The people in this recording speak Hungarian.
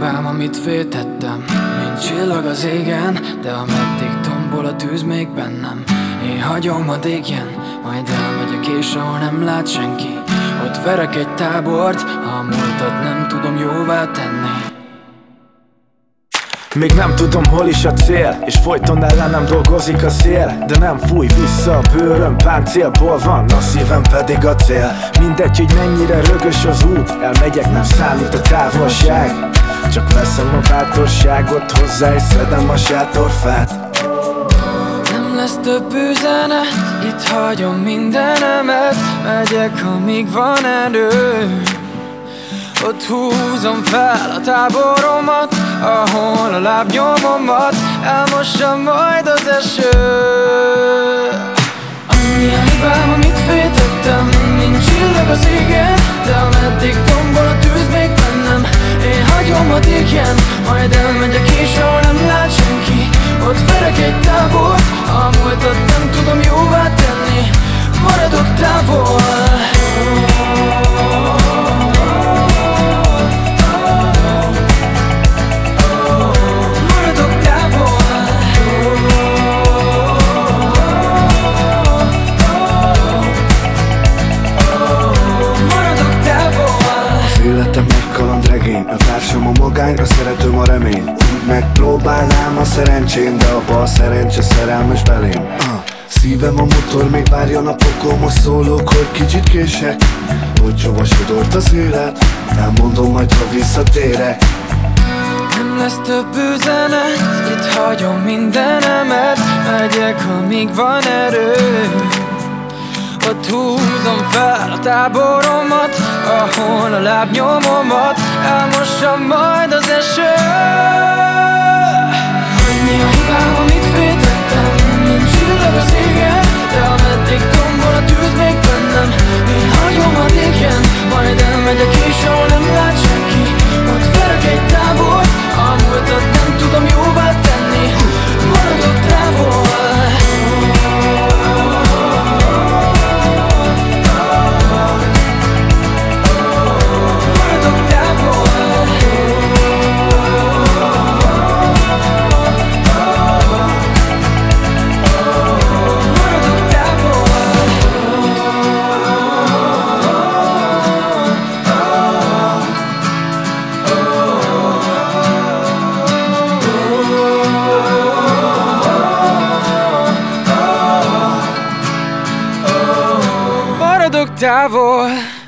hibám, amit vétettem Mint csillag az égen De ameddig tombol a tűz még bennem. Én hagyom a égjen Majd elmegyek és ahol nem lát senki. Ott verek egy tábort Ha a múltat nem tudom jóvá tenni még nem tudom hol is a cél És folyton ellenem dolgozik a szél. De nem fúj vissza a bőröm Páncélból van, a szívem pedig a cél. Mindegy, hogy mennyire rögös az út Elmegyek, nem számít a távolság. Csak veszem a bátorságot hozzá És szedem a sátorfát. Nem lesz több üzenet Itt hagyom mindenemet Megyek, amíg van erő ott húzom fel a táboromat Ahol a lábnyomomat Elmossa majd az eső. Annyi a hibám, amit féltettem Nincs csillag az égen De ameddig tombol a tűz még bennem. Én hagyom a égjen társam a magány, a szeretőm a remény Megpróbálnám a szerencsém De a szerencse szerelmes belém. Uh. Szívem a motor, még várja napokon Most szólok, hogy kicsit kések. Hogy hova sodort az élet Elmondom majd, ha visszatérek. Nem lesz több üzenet Itt hagyom mindenemet. Megyek, amíg van erő ott húzom fel a táboromat Ahol a lábnyomomat. Elmossa majd az eső hora do octavo.